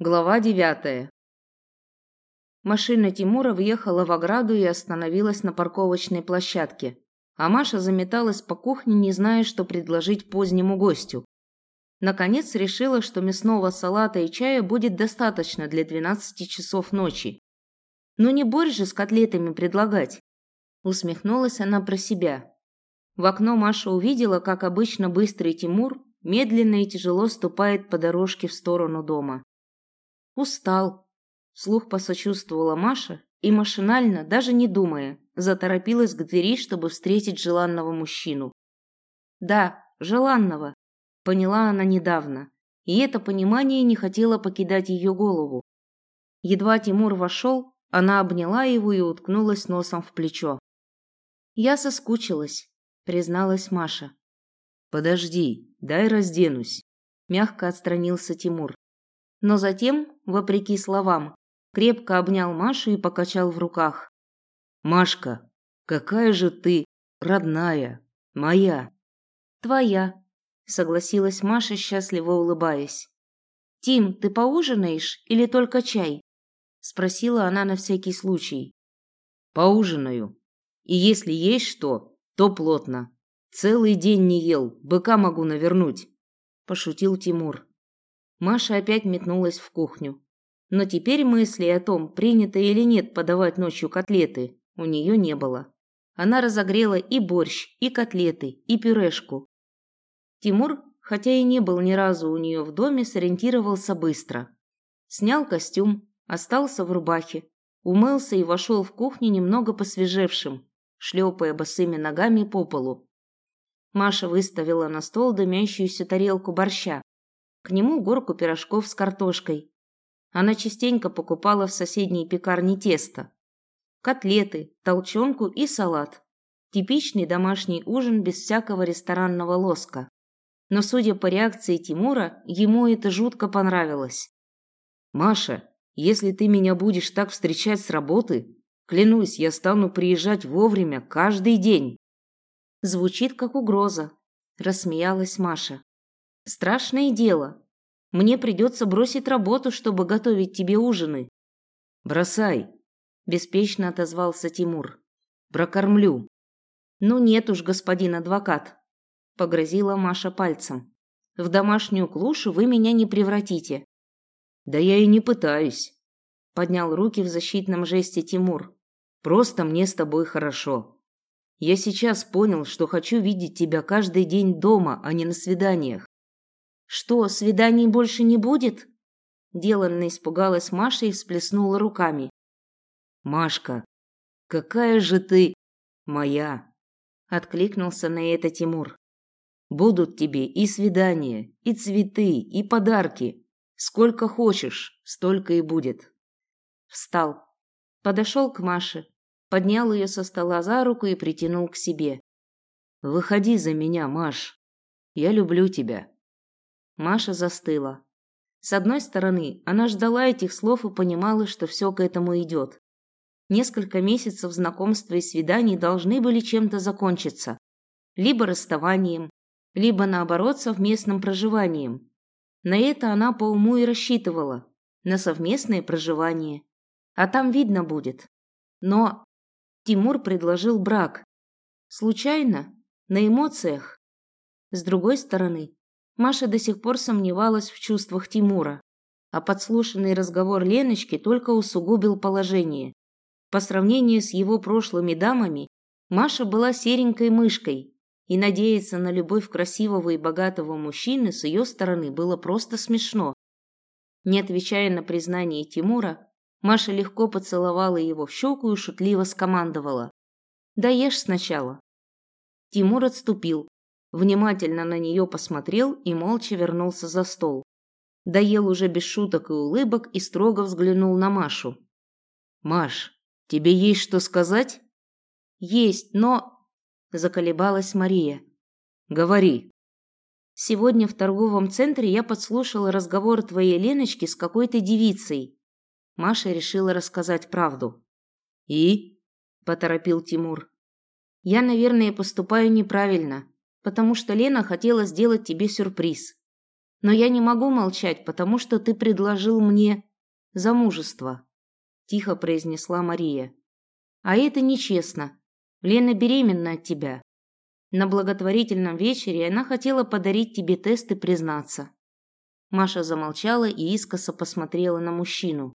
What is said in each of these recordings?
Глава девятая. Машина Тимура въехала в ограду и остановилась на парковочной площадке, а Маша заметалась по кухне, не зная, что предложить позднему гостю. Наконец решила, что мясного салата и чая будет достаточно для 12 часов ночи. Но не борщ же с котлетами предлагать. Усмехнулась она про себя. В окно Маша увидела, как обычно быстрый Тимур медленно и тяжело ступает по дорожке в сторону дома. Устал. Слух посочувствовала Маша и машинально, даже не думая, заторопилась к двери, чтобы встретить желанного мужчину. Да, желанного, поняла она недавно, и это понимание не хотело покидать ее голову. Едва Тимур вошел, она обняла его и уткнулась носом в плечо. «Я соскучилась», — призналась Маша. «Подожди, дай разденусь», — мягко отстранился Тимур но затем, вопреки словам, крепко обнял Машу и покачал в руках. «Машка, какая же ты родная, моя!» «Твоя», — согласилась Маша, счастливо улыбаясь. «Тим, ты поужинаешь или только чай?» — спросила она на всякий случай. «Поужинаю. И если есть что, то плотно. Целый день не ел, быка могу навернуть», — пошутил Тимур. Маша опять метнулась в кухню. Но теперь мысли о том, принято или нет подавать ночью котлеты, у нее не было. Она разогрела и борщ, и котлеты, и пюрешку. Тимур, хотя и не был ни разу у нее в доме, сориентировался быстро. Снял костюм, остался в рубахе, умылся и вошел в кухню немного посвежевшим, шлепая босыми ногами по полу. Маша выставила на стол дымящуюся тарелку борща, к нему горку пирожков с картошкой. Она частенько покупала в соседней пекарне тесто. Котлеты, толченку и салат. Типичный домашний ужин без всякого ресторанного лоска. Но, судя по реакции Тимура, ему это жутко понравилось. «Маша, если ты меня будешь так встречать с работы, клянусь, я стану приезжать вовремя каждый день». Звучит как угроза, рассмеялась Маша. Страшное дело. Мне придется бросить работу, чтобы готовить тебе ужины. Бросай, беспечно отозвался Тимур. Прокормлю. Ну нет уж, господин адвокат, погрозила Маша пальцем. В домашнюю клушу вы меня не превратите. Да я и не пытаюсь, поднял руки в защитном жесте Тимур. Просто мне с тобой хорошо. Я сейчас понял, что хочу видеть тебя каждый день дома, а не на свиданиях. Что, свиданий больше не будет? Деланно испугалась Маша и всплеснула руками. Машка, какая же ты моя, откликнулся на это Тимур. Будут тебе и свидания, и цветы, и подарки. Сколько хочешь, столько и будет. Встал, подошел к Маше, поднял ее со стола за руку и притянул к себе. Выходи за меня, Маш. Я люблю тебя. Маша застыла. С одной стороны, она ждала этих слов и понимала, что все к этому идет. Несколько месяцев знакомства и свиданий должны были чем-то закончиться. Либо расставанием, либо, наоборот, совместным проживанием. На это она по уму и рассчитывала. На совместное проживание. А там видно будет. Но Тимур предложил брак. Случайно? На эмоциях? С другой стороны, Маша до сих пор сомневалась в чувствах Тимура, а подслушанный разговор Леночки только усугубил положение. По сравнению с его прошлыми дамами, Маша была серенькой мышкой, и надеяться на любовь красивого и богатого мужчины с ее стороны было просто смешно. Не отвечая на признание Тимура, Маша легко поцеловала его в щеку и шутливо скомандовала. «Да ешь сначала». Тимур отступил, внимательно на нее посмотрел и молча вернулся за стол. Доел уже без шуток и улыбок и строго взглянул на Машу. «Маш, тебе есть что сказать?» «Есть, но...» – заколебалась Мария. «Говори». «Сегодня в торговом центре я подслушала разговор твоей Леночки с какой-то девицей». Маша решила рассказать правду. «И?» – поторопил Тимур. «Я, наверное, поступаю неправильно потому что Лена хотела сделать тебе сюрприз. Но я не могу молчать, потому что ты предложил мне замужество, тихо произнесла Мария. А это нечестно. Лена беременна от тебя. На благотворительном вечере она хотела подарить тебе тест и признаться. Маша замолчала и искоса посмотрела на мужчину.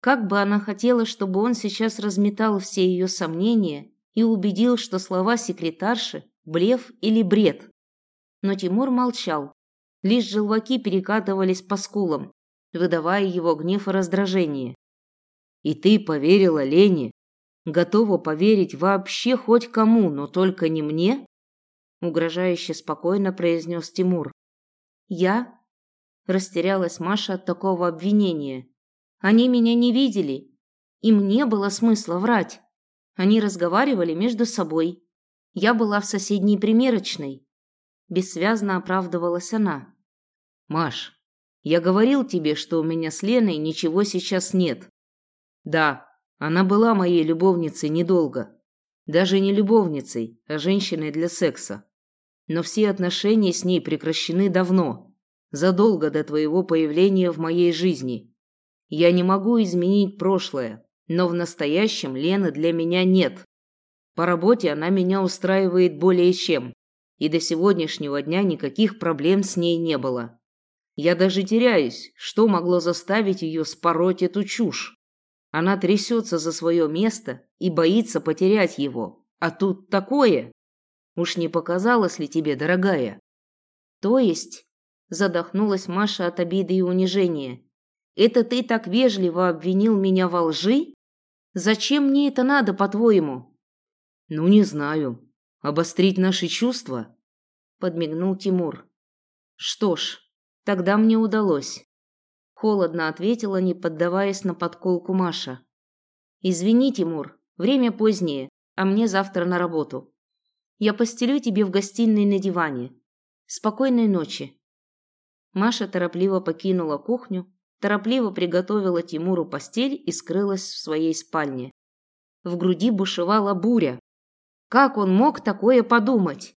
Как бы она хотела, чтобы он сейчас разметал все ее сомнения и убедил, что слова секретарши – блеф или бред. Но Тимур молчал. Лишь желваки перекатывались по скулам, выдавая его гнев и раздражение. «И ты поверила Лене? Готова поверить вообще хоть кому, но только не мне?» Угрожающе спокойно произнес Тимур. «Я?» Растерялась Маша от такого обвинения. «Они меня не видели. Им не было смысла врать. Они разговаривали между собой. Я была в соседней примерочной. Бессвязно оправдывалась она. «Маш, я говорил тебе, что у меня с Леной ничего сейчас нет. Да, она была моей любовницей недолго. Даже не любовницей, а женщиной для секса. Но все отношения с ней прекращены давно, задолго до твоего появления в моей жизни. Я не могу изменить прошлое, но в настоящем Лены для меня нет. По работе она меня устраивает более чем и до сегодняшнего дня никаких проблем с ней не было. Я даже теряюсь, что могло заставить ее спороть эту чушь. Она трясется за свое место и боится потерять его. А тут такое. Уж не показалось ли тебе, дорогая? То есть, задохнулась Маша от обиды и унижения. Это ты так вежливо обвинил меня во лжи? Зачем мне это надо, по-твоему? Ну, не знаю. Обострить наши чувства? Подмигнул Тимур. Что ж, тогда мне удалось. Холодно ответила, не поддаваясь на подколку Маша. Извини, Тимур, время позднее, а мне завтра на работу. Я постелю тебе в гостиной на диване. Спокойной ночи. Маша торопливо покинула кухню, торопливо приготовила Тимуру постель и скрылась в своей спальне. В груди бушевала буря. Как он мог такое подумать?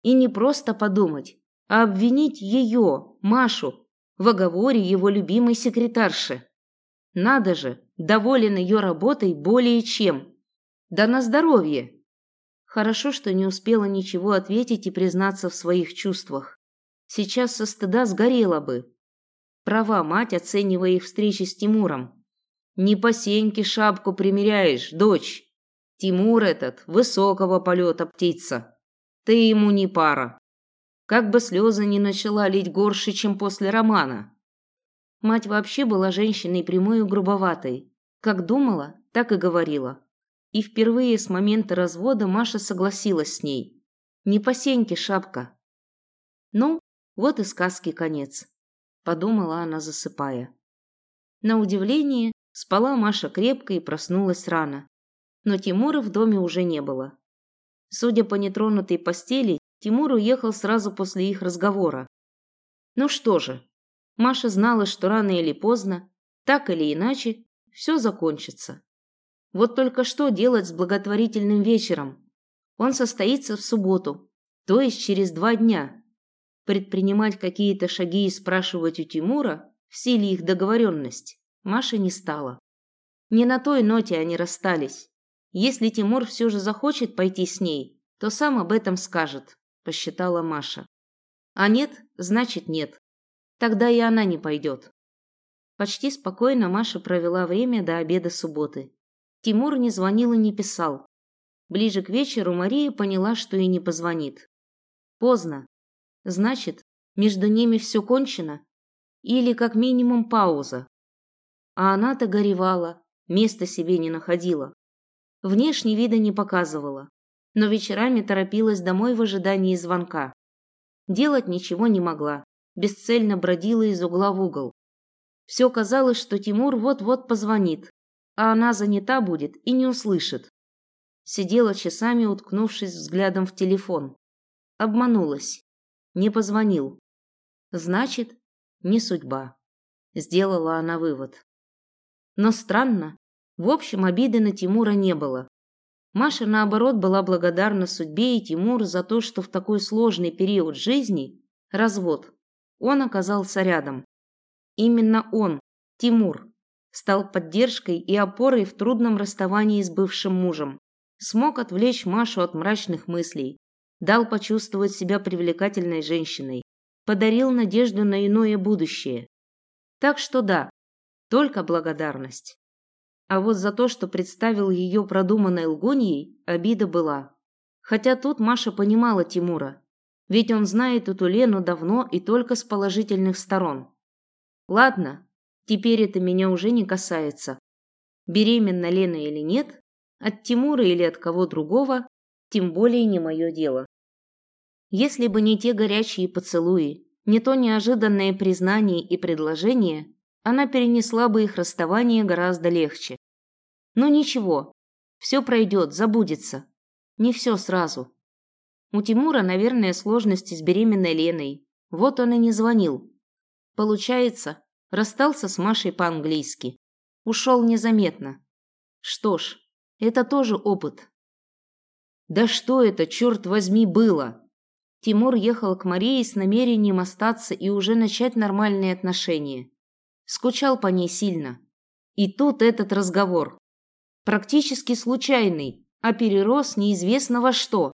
И не просто подумать, а обвинить ее, Машу, в оговоре его любимой секретарши. Надо же, доволен ее работой более чем. Да на здоровье. Хорошо, что не успела ничего ответить и признаться в своих чувствах. Сейчас со стыда сгорела бы. Права мать, оценивая их встречи с Тимуром. Не по сеньке шапку примеряешь, дочь. Тимур этот высокого полета птица. Ты ему не пара. Как бы слезы не начала лить горше, чем после романа. Мать вообще была женщиной прямой и грубоватой. Как думала, так и говорила. И впервые с момента развода Маша согласилась с ней. Не по сеньке шапка. Ну, вот и сказки конец, подумала она, засыпая. На удивление, спала Маша крепко и проснулась рано но Тимура в доме уже не было. Судя по нетронутой постели, Тимур уехал сразу после их разговора. Ну что же, Маша знала, что рано или поздно, так или иначе, все закончится. Вот только что делать с благотворительным вечером? Он состоится в субботу, то есть через два дня. Предпринимать какие-то шаги и спрашивать у Тимура, в силе их договоренность, Маша не стала. Не на той ноте они расстались. Если Тимур все же захочет пойти с ней, то сам об этом скажет, посчитала Маша. А нет, значит нет. Тогда и она не пойдет. Почти спокойно Маша провела время до обеда субботы. Тимур не звонил и не писал. Ближе к вечеру Мария поняла, что и не позвонит. Поздно. Значит, между ними все кончено? Или как минимум пауза? А она-то горевала, места себе не находила. Внешне вида не показывала, но вечерами торопилась домой в ожидании звонка. Делать ничего не могла, бесцельно бродила из угла в угол. Все казалось, что Тимур вот-вот позвонит, а она занята будет и не услышит. Сидела часами, уткнувшись взглядом в телефон. Обманулась. Не позвонил. Значит, не судьба. Сделала она вывод. Но странно, в общем, обиды на Тимура не было. Маша, наоборот, была благодарна судьбе и Тимуру за то, что в такой сложный период жизни развод он оказался рядом. Именно он, Тимур, стал поддержкой и опорой в трудном расставании с бывшим мужем. Смог отвлечь Машу от мрачных мыслей, дал почувствовать себя привлекательной женщиной, подарил надежду на иное будущее. Так что да, только благодарность. А вот за то, что представил ее продуманной лгуньей, обида была. Хотя тут Маша понимала Тимура, ведь он знает эту Лену давно и только с положительных сторон. Ладно, теперь это меня уже не касается. Беременна Лена или нет, от Тимура или от кого другого, тем более не мое дело. Если бы не те горячие поцелуи, не то неожиданное признание и предложение, она перенесла бы их расставание гораздо легче. Но ничего, все пройдет, забудется. Не все сразу. У Тимура, наверное, сложности с беременной Леной. Вот он и не звонил. Получается, расстался с Машей по-английски. Ушел незаметно. Что ж, это тоже опыт. Да что это, черт возьми, было? Тимур ехал к Марии с намерением остаться и уже начать нормальные отношения. Скучал по ней сильно. И тут этот разговор. Практически случайный, а перерос неизвестно во что.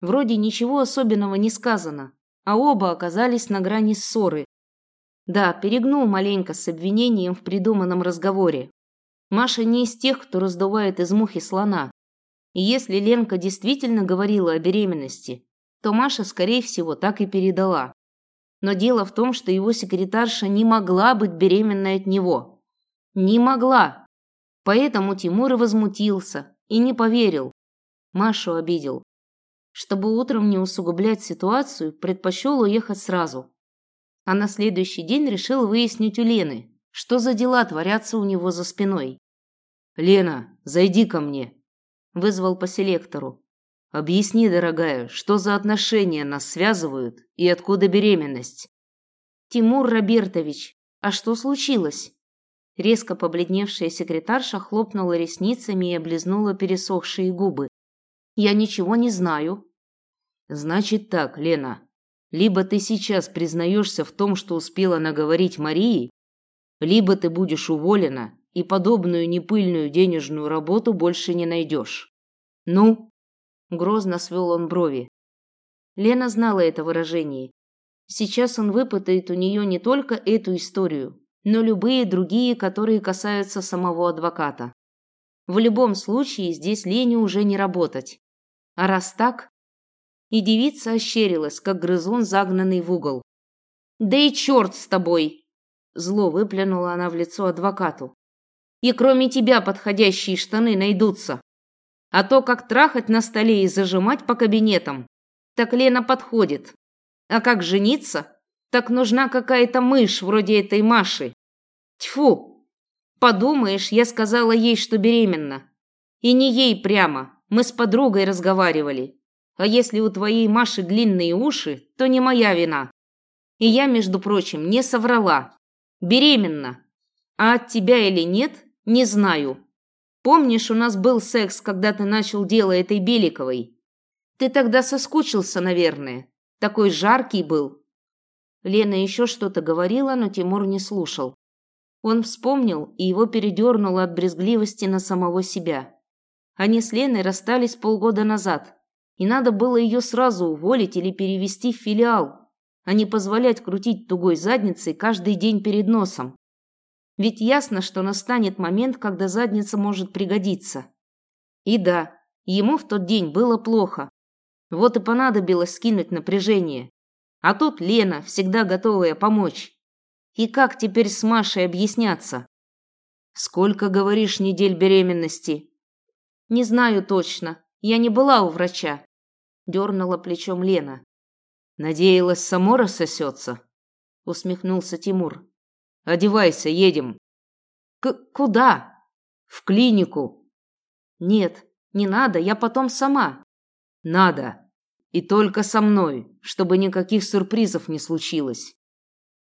Вроде ничего особенного не сказано, а оба оказались на грани ссоры. Да, перегнул маленько с обвинением в придуманном разговоре. Маша не из тех, кто раздувает из мухи слона. И если Ленка действительно говорила о беременности, то Маша, скорее всего, так и передала. Но дело в том, что его секретарша не могла быть беременной от него. Не могла. Поэтому Тимур и возмутился и не поверил. Машу обидел. Чтобы утром не усугублять ситуацию, предпочел уехать сразу. А на следующий день решил выяснить у Лены, что за дела творятся у него за спиной. «Лена, зайди ко мне», – вызвал по селектору. Объясни, дорогая, что за отношения нас связывают и откуда беременность? Тимур Робертович, а что случилось? Резко побледневшая секретарша хлопнула ресницами и облизнула пересохшие губы. Я ничего не знаю. Значит так, Лена. Либо ты сейчас признаешься в том, что успела наговорить Марии, либо ты будешь уволена и подобную непыльную денежную работу больше не найдешь. Ну, Грозно свел он брови. Лена знала это выражение. Сейчас он выпытает у нее не только эту историю, но любые другие, которые касаются самого адвоката. В любом случае здесь Лене уже не работать. А раз так... И девица ощерилась, как грызун, загнанный в угол. «Да и черт с тобой!» Зло выплюнула она в лицо адвокату. «И кроме тебя подходящие штаны найдутся!» А то, как трахать на столе и зажимать по кабинетам, так Лена подходит. А как жениться, так нужна какая-то мышь вроде этой Маши. Тьфу! Подумаешь, я сказала ей, что беременна. И не ей прямо, мы с подругой разговаривали. А если у твоей Маши длинные уши, то не моя вина. И я, между прочим, не соврала. Беременна. А от тебя или нет, не знаю. Помнишь, у нас был секс, когда ты начал дело этой Беликовой? Ты тогда соскучился, наверное. Такой жаркий был. Лена еще что-то говорила, но Тимур не слушал. Он вспомнил, и его передернуло от брезгливости на самого себя. Они с Леной расстались полгода назад, и надо было ее сразу уволить или перевести в филиал, а не позволять крутить тугой задницей каждый день перед носом. Ведь ясно, что настанет момент, когда задница может пригодиться. И да, ему в тот день было плохо. Вот и понадобилось скинуть напряжение. А тут Лена, всегда готовая помочь. И как теперь с Машей объясняться? Сколько, говоришь, недель беременности? Не знаю точно. Я не была у врача. Дернула плечом Лена. Надеялась, само рассосется? Усмехнулся Тимур. Одевайся, едем. К куда? В клинику. Нет, не надо, я потом сама. Надо. И только со мной, чтобы никаких сюрпризов не случилось.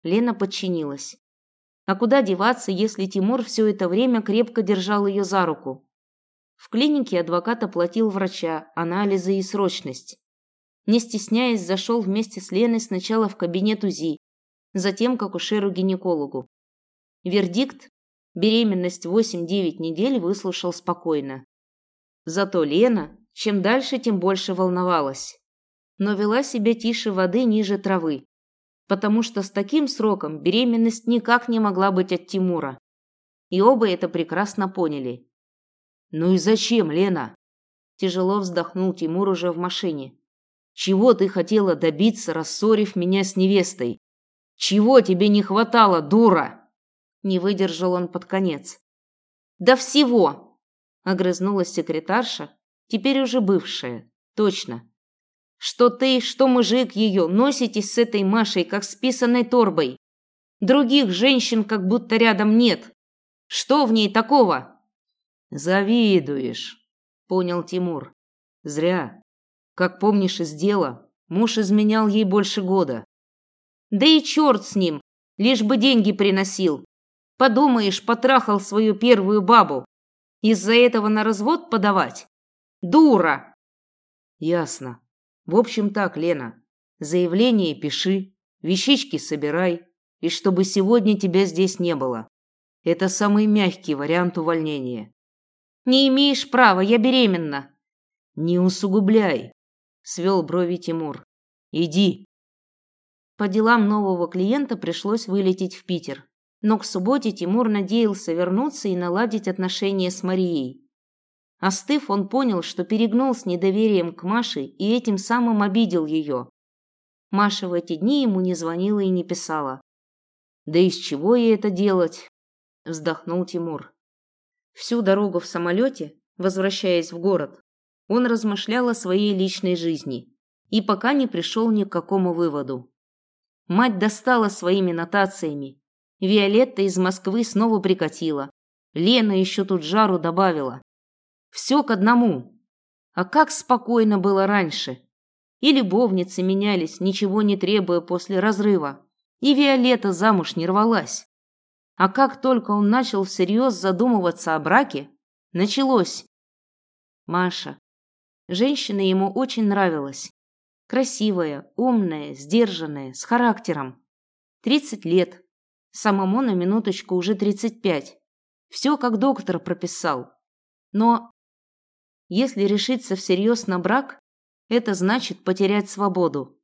Лена подчинилась. А куда деваться, если Тимур все это время крепко держал ее за руку? В клинике адвокат оплатил врача, анализы и срочность. Не стесняясь, зашел вместе с Леной сначала в кабинет УЗИ, затем к акушеру-гинекологу. Вердикт беременность 8-9 недель выслушал спокойно. Зато Лена чем дальше, тем больше волновалась. Но вела себя тише воды ниже травы, потому что с таким сроком беременность никак не могла быть от Тимура. И оба это прекрасно поняли. «Ну и зачем, Лена?» Тяжело вздохнул Тимур уже в машине. «Чего ты хотела добиться, рассорив меня с невестой? Чего тебе не хватало, дура?» Не выдержал он под конец. «Да всего!» – огрызнулась секретарша, теперь уже бывшая, точно. «Что ты, что мужик ее, носитесь с этой Машей, как с писаной торбой. Других женщин как будто рядом нет. Что в ней такого?» «Завидуешь», — понял Тимур. «Зря. Как помнишь из дела, муж изменял ей больше года». «Да и черт с ним, лишь бы деньги приносил. Подумаешь, потрахал свою первую бабу. Из-за этого на развод подавать? Дура!» «Ясно. В общем так, Лена. Заявление пиши, вещички собирай, и чтобы сегодня тебя здесь не было. Это самый мягкий вариант увольнения. Не имеешь права, я беременна. Не усугубляй, свел брови Тимур. Иди. По делам нового клиента пришлось вылететь в Питер. Но к субботе Тимур надеялся вернуться и наладить отношения с Марией. Остыв, он понял, что перегнул с недоверием к Маше и этим самым обидел ее. Маша в эти дни ему не звонила и не писала. «Да из чего ей это делать?» – вздохнул Тимур. Всю дорогу в самолете, возвращаясь в город, он размышлял о своей личной жизни и пока не пришел ни к какому выводу. Мать достала своими нотациями. Виолетта из Москвы снова прикатила. Лена еще тут жару добавила. Все к одному. А как спокойно было раньше. И любовницы менялись, ничего не требуя после разрыва. И Виолетта замуж не рвалась. А как только он начал всерьез задумываться о браке, началось. Маша. Женщина ему очень нравилась. Красивая, умная, сдержанная, с характером. Тридцать лет. Самому на минуточку уже тридцать пять. Все, как доктор прописал. Но если решиться всерьез на брак, это значит потерять свободу.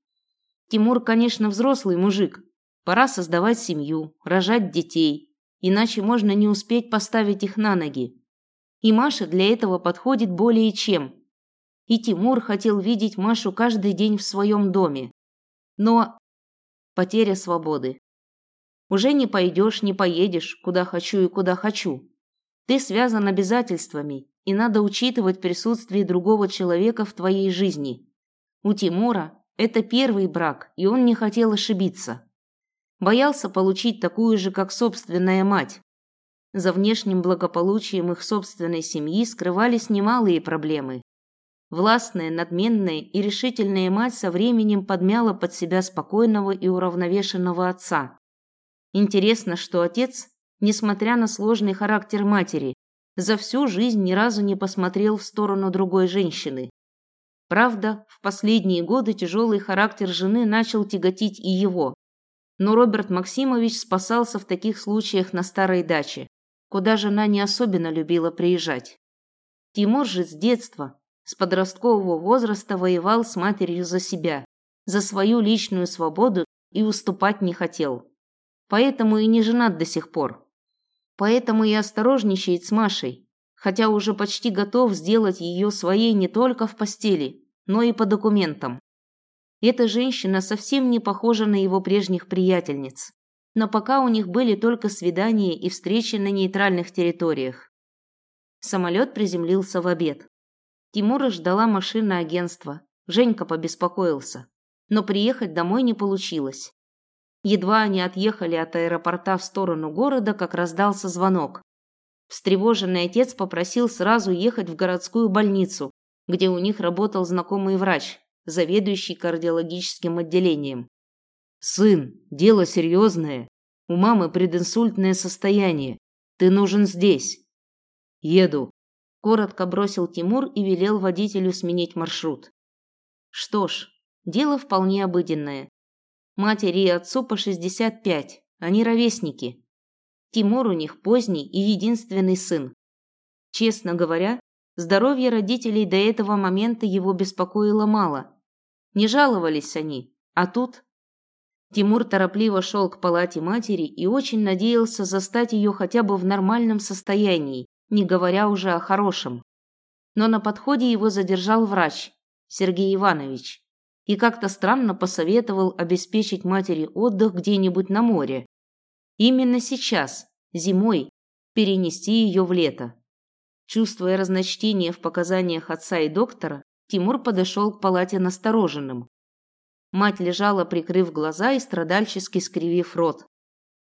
Тимур, конечно, взрослый мужик, Пора создавать семью, рожать детей, иначе можно не успеть поставить их на ноги. И Маша для этого подходит более чем. И Тимур хотел видеть Машу каждый день в своем доме. Но потеря свободы. Уже не пойдешь, не поедешь, куда хочу и куда хочу. Ты связан обязательствами, и надо учитывать присутствие другого человека в твоей жизни. У Тимура это первый брак, и он не хотел ошибиться. Боялся получить такую же, как собственная мать. За внешним благополучием их собственной семьи скрывались немалые проблемы. Властная, надменная и решительная мать со временем подмяла под себя спокойного и уравновешенного отца. Интересно, что отец, несмотря на сложный характер матери, за всю жизнь ни разу не посмотрел в сторону другой женщины. Правда, в последние годы тяжелый характер жены начал тяготить и его. Но Роберт Максимович спасался в таких случаях на старой даче, куда жена не особенно любила приезжать. Тимур же с детства, с подросткового возраста воевал с матерью за себя, за свою личную свободу и уступать не хотел. Поэтому и не женат до сих пор. Поэтому и осторожничает с Машей, хотя уже почти готов сделать ее своей не только в постели, но и по документам. Эта женщина совсем не похожа на его прежних приятельниц. Но пока у них были только свидания и встречи на нейтральных территориях. Самолет приземлился в обед. Тимура ждала машина агентства. Женька побеспокоился. Но приехать домой не получилось. Едва они отъехали от аэропорта в сторону города, как раздался звонок. Встревоженный отец попросил сразу ехать в городскую больницу, где у них работал знакомый врач, заведующий кардиологическим отделением. «Сын, дело серьезное. У мамы прединсультное состояние. Ты нужен здесь». «Еду», – коротко бросил Тимур и велел водителю сменить маршрут. Что ж, дело вполне обыденное. Матери и отцу по 65, они ровесники. Тимур у них поздний и единственный сын. Честно говоря, здоровье родителей до этого момента его беспокоило мало. Не жаловались они, а тут... Тимур торопливо шел к палате матери и очень надеялся застать ее хотя бы в нормальном состоянии, не говоря уже о хорошем. Но на подходе его задержал врач, Сергей Иванович, и как-то странно посоветовал обеспечить матери отдых где-нибудь на море. Именно сейчас, зимой, перенести ее в лето. Чувствуя разночтение в показаниях отца и доктора, Тимур подошел к палате настороженным. Мать лежала, прикрыв глаза и страдальчески скривив рот.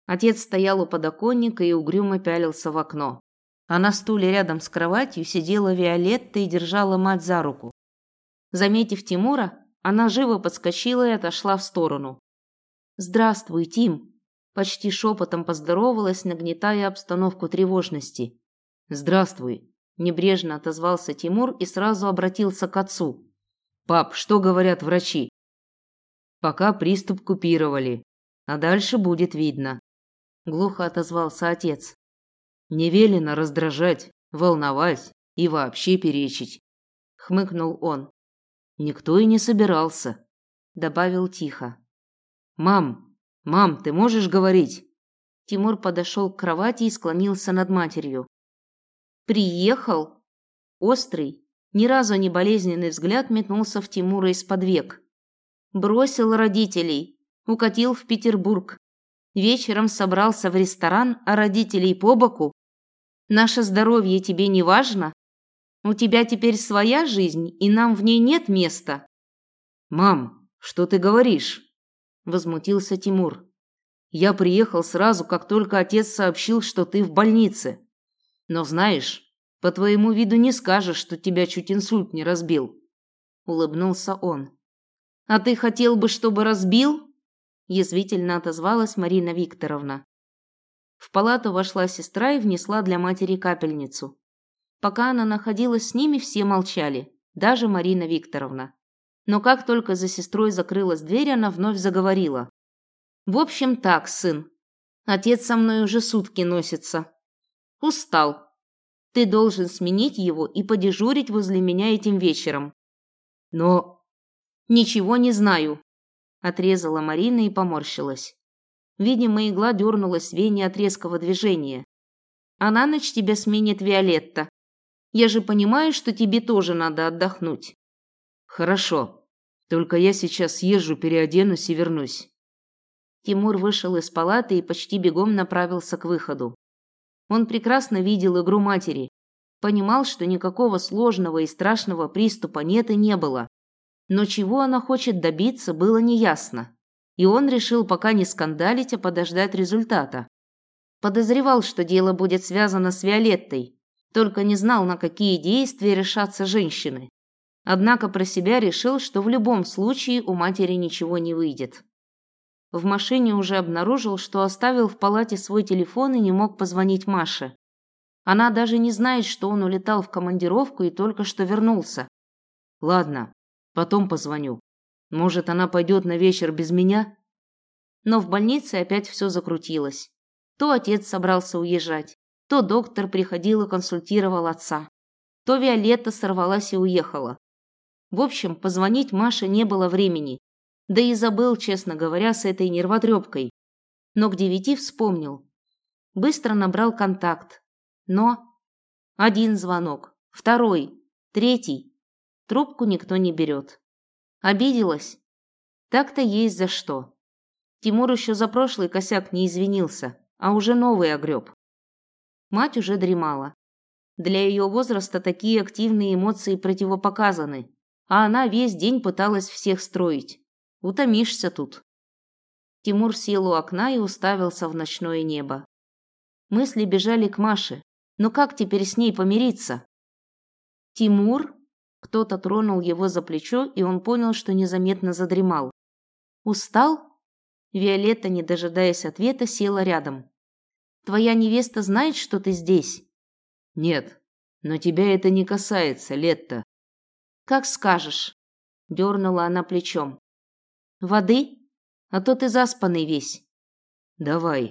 Отец стоял у подоконника и угрюмо пялился в окно. А на стуле рядом с кроватью сидела Виолетта и держала мать за руку. Заметив Тимура, она живо подскочила и отошла в сторону. «Здравствуй, Тим!» Почти шепотом поздоровалась, нагнетая обстановку тревожности. «Здравствуй!» – небрежно отозвался Тимур и сразу обратился к отцу. «Пап, что говорят врачи?» «Пока приступ купировали, а дальше будет видно», – глухо отозвался отец. «Не велено раздражать, волновать и вообще перечить», – хмыкнул он. «Никто и не собирался», – добавил тихо. «Мам, «Мам, ты можешь говорить?» Тимур подошел к кровати и склонился над матерью. «Приехал?» Острый, ни разу не болезненный взгляд метнулся в Тимура из-под век. Бросил родителей, укатил в Петербург. Вечером собрался в ресторан, а родителей по боку. Наше здоровье тебе не важно? У тебя теперь своя жизнь, и нам в ней нет места. Мам, что ты говоришь? возмутился Тимур. Я приехал сразу, как только отец сообщил, что ты в больнице. Но знаешь, по твоему виду не скажешь, что тебя чуть инсульт не разбил, улыбнулся он. А ты хотел бы, чтобы разбил? язвительно отозвалась Марина Викторовна. В палату вошла сестра и внесла для матери капельницу. Пока она находилась с ними, все молчали, даже Марина Викторовна. Но как только за сестрой закрылась дверь, она вновь заговорила. «В общем так, сын. Отец со мной уже сутки носится. Устал. Ты должен сменить его и подежурить возле меня этим вечером». «Но...» «Ничего не знаю», – отрезала Марина и поморщилась. Видимо, игла дернулась в вене от резкого движения. «А на ночь тебя сменит Виолетта. Я же понимаю, что тебе тоже надо отдохнуть». Хорошо. Только я сейчас съезжу, переоденусь и вернусь. Тимур вышел из палаты и почти бегом направился к выходу. Он прекрасно видел игру матери, понимал, что никакого сложного и страшного приступа нет и не было. Но чего она хочет добиться, было неясно. И он решил пока не скандалить, а подождать результата. Подозревал, что дело будет связано с Виолеттой, только не знал, на какие действия решатся женщины. Однако про себя решил, что в любом случае у матери ничего не выйдет. В машине уже обнаружил, что оставил в палате свой телефон и не мог позвонить Маше. Она даже не знает, что он улетал в командировку и только что вернулся. Ладно, потом позвоню. Может, она пойдет на вечер без меня? Но в больнице опять все закрутилось. То отец собрался уезжать, то доктор приходил и консультировал отца, то Виолетта сорвалась и уехала. В общем, позвонить Маше не было времени. Да и забыл, честно говоря, с этой нервотрепкой. Но к девяти вспомнил. Быстро набрал контакт. Но... Один звонок, второй, третий. Трубку никто не берет. Обиделась? Так-то есть за что. Тимур еще за прошлый косяк не извинился, а уже новый огреб. Мать уже дремала. Для ее возраста такие активные эмоции противопоказаны а она весь день пыталась всех строить. Утомишься тут. Тимур сел у окна и уставился в ночное небо. Мысли бежали к Маше. Но как теперь с ней помириться? Тимур? Кто-то тронул его за плечо, и он понял, что незаметно задремал. Устал? Виолетта, не дожидаясь ответа, села рядом. Твоя невеста знает, что ты здесь? Нет, но тебя это не касается, Летта. Как скажешь, дернула она плечом. Воды? а то ты заспанный весь. Давай.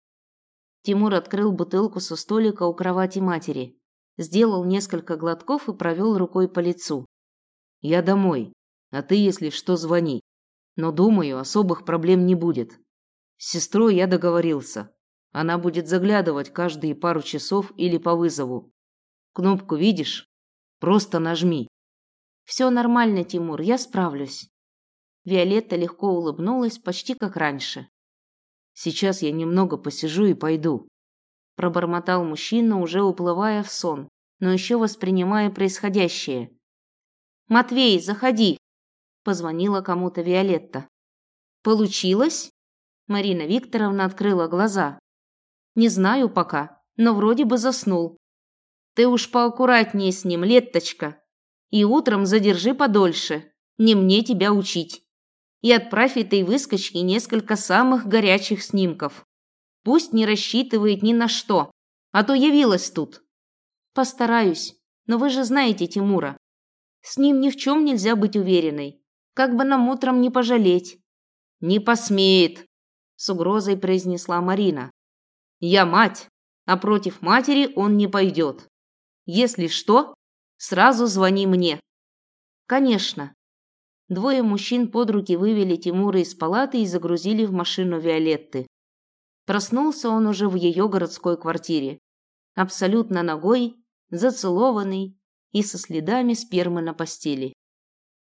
Тимур открыл бутылку со столика у кровати матери, сделал несколько глотков и провел рукой по лицу. Я домой, а ты, если что, звони. Но, думаю, особых проблем не будет. С сестрой я договорился. Она будет заглядывать каждые пару часов или по вызову. Кнопку видишь? Просто нажми. Все нормально, Тимур, я справлюсь. Виолетта легко улыбнулась, почти как раньше. Сейчас я немного посижу и пойду. Пробормотал мужчина, уже уплывая в сон, но еще воспринимая происходящее. «Матвей, заходи!» Позвонила кому-то Виолетта. «Получилось?» Марина Викторовна открыла глаза. «Не знаю пока, но вроде бы заснул. Ты уж поаккуратнее с ним, Летточка. И утром задержи подольше. Не мне тебя учить. И отправь этой выскочке несколько самых горячих снимков. Пусть не рассчитывает ни на что, а то явилась тут. Постараюсь, но вы же знаете Тимура. С ним ни в чем нельзя быть уверенной. Как бы нам утром не пожалеть. Не посмеет, с угрозой произнесла Марина. Я мать, а против матери он не пойдет. Если что, сразу звони мне. Конечно. Двое мужчин под руки вывели Тимура из палаты и загрузили в машину Виолетты. Проснулся он уже в ее городской квартире. Абсолютно ногой, зацелованный и со следами спермы на постели.